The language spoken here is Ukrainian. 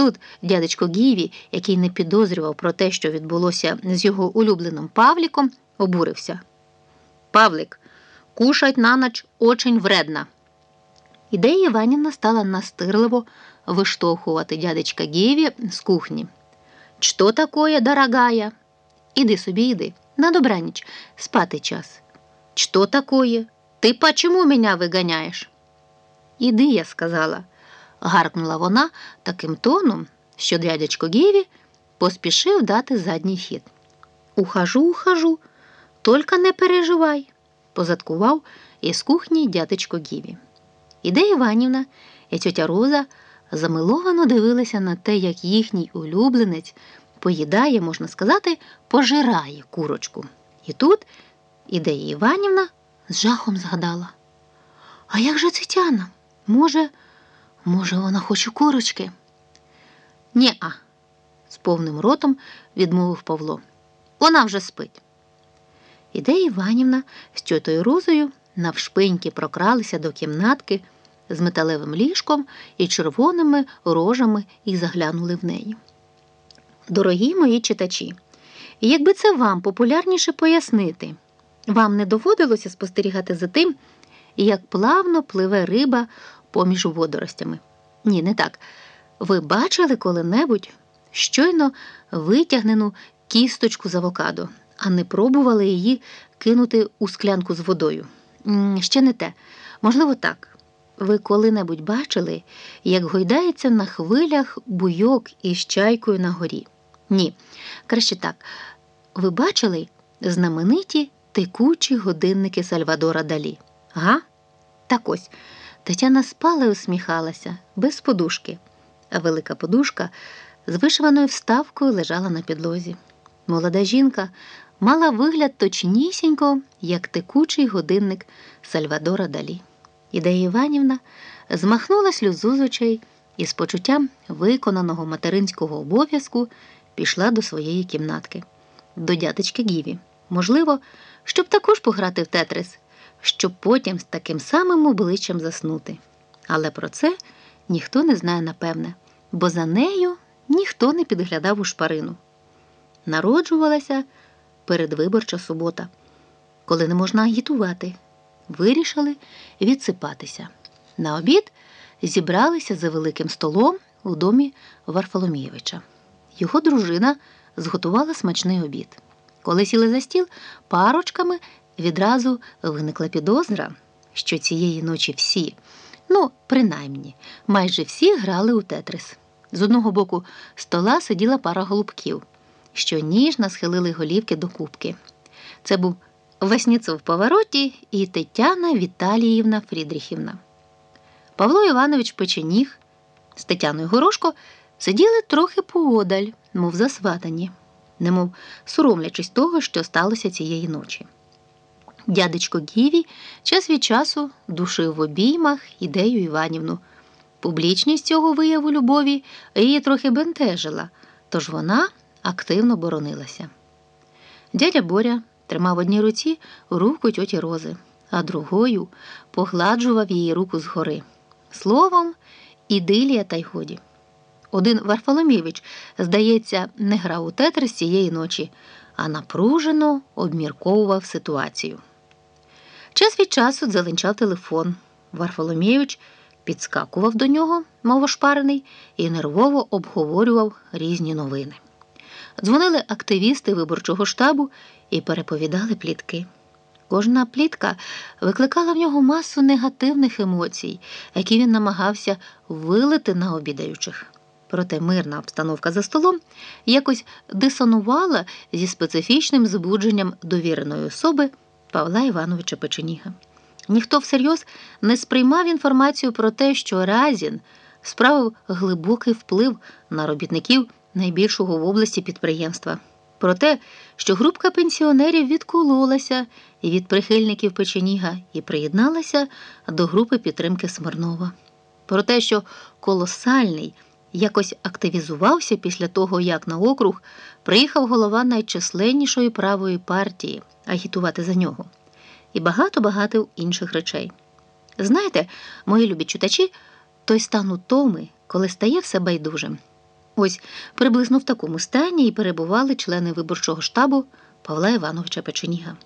Тут дядечко Гіві, який не підозрював про те, що відбулося з його улюбленим Павліком, обурився. Павлик, кушать на ніч очень вредно. Ідея Іванівна стала настирливо виштовхувати дядечка Гіві з кухні. Що такое, дорогая? Іди собі, іди. На добраніч, спати час. Что такое? Ти почему меня виганяєш? Іди, я сказала, гаркнула вона таким тоном, що дядечко Гіві поспішив дати задній хід. Ухожу, ухожу, тільки не переживай, позадкував із кухні дядечко Гіві. Іде Іванівна і тьотя Роза замиловано дивилися на те, як їхній улюбленець поїдає, можна сказати, пожирає курочку. І тут ідея Іванівна з жахом згадала. А як же Тетяна? Може, може, вона хоче курочки? Ні-а, з повним ротом відмовив Павло. Вона вже спить. Ідея Іванівна з тьотою Розою навшпиньки прокралися до кімнатки з металевим ліжком і червоними рожами і заглянули в неї. Дорогі мої читачі, якби це вам популярніше пояснити, вам не доводилося спостерігати за тим, як плавно пливе риба поміж водоростями. Ні, не так. Ви бачили коли-небудь щойно витягнену кісточку з авокадо, а не пробували її кинути у склянку з водою. Ще не те. Можливо, так. Ви коли-небудь бачили, як гойдається на хвилях буйок із чайкою на горі? Ні, краще так. Ви бачили знамениті текучі годинники Сальвадора Далі? Га? Так ось. Тетяна спала і усміхалася, без подушки, а велика подушка з вишиваною вставкою лежала на підлозі. Молода жінка мала вигляд точнісінько, як текучий годинник Сальвадора Далі. Ідея Іванівна змахнула сльозу з очей і з почуттям виконаного материнського обов'язку пішла до своєї кімнатки, до дядечки Гіві. Можливо, щоб також пограти в тетрис, щоб потім з таким самим обличчям заснути. Але про це ніхто не знає напевне, бо за нею ніхто не підглядав у шпарину. Народжувалася передвиборча субота, коли не можна агітувати. Вирішили відсипатися. На обід зібралися за великим столом у домі Варфоломійовича. Його дружина зготувала смачний обід. Коли сіли за стіл, парочками відразу виникла підозра, що цієї ночі всі, ну, принаймні, майже всі грали у тетрис. З одного боку стола сиділа пара голубків, що ніжно схилили голівки до кубки. Це був Васніцов в повороті і Тетяна Віталіївна Фрідріхівна. Павло Іванович Печеніг з Тетяною Горошко сиділи трохи поодаль, мов засватані, немов соромлячись того, що сталося цієї ночі. Дядечко Гіві час від часу душив в обіймах ідею Іванівну. Публічність цього вияву любові її трохи бентежила, тож вона активно боронилася. Дядя Боря тримав в одній руці руку тьоті Рози, а другою погладжував її руку згори. Словом, ідилія та й годі. Один Варфоломійович, здається, не грав у тетрис цієї ночі, а напружено обмірковував ситуацію. Час від часу дзеленчав телефон. Варфоломійович підскакував до нього, мов ошпарений, і нервово обговорював різні новини. Дзвонили активісти виборчого штабу і переповідали плітки. Кожна плітка викликала в нього масу негативних емоцій, які він намагався вилити на обідаючих. Проте мирна обстановка за столом якось дисонувала зі специфічним збудженням довіреної особи Павла Івановича Печеніга. Ніхто всерйоз не сприймав інформацію про те, що Разін справив глибокий вплив на робітників найбільшого в області підприємства. Про те, що групка пенсіонерів відкололася від прихильників Печеніга і приєдналася до групи підтримки Смирнова. Про те, що колосальний якось активізувався після того, як на округ приїхав голова найчисленнішої правої партії агітувати за нього, і багато-багато інших речей. Знаєте, мої любі читачі, той стан утоми, коли стає все байдужим, Ось приблизно в такому стані і перебували члени виборчого штабу Павла Івановича Печеніга.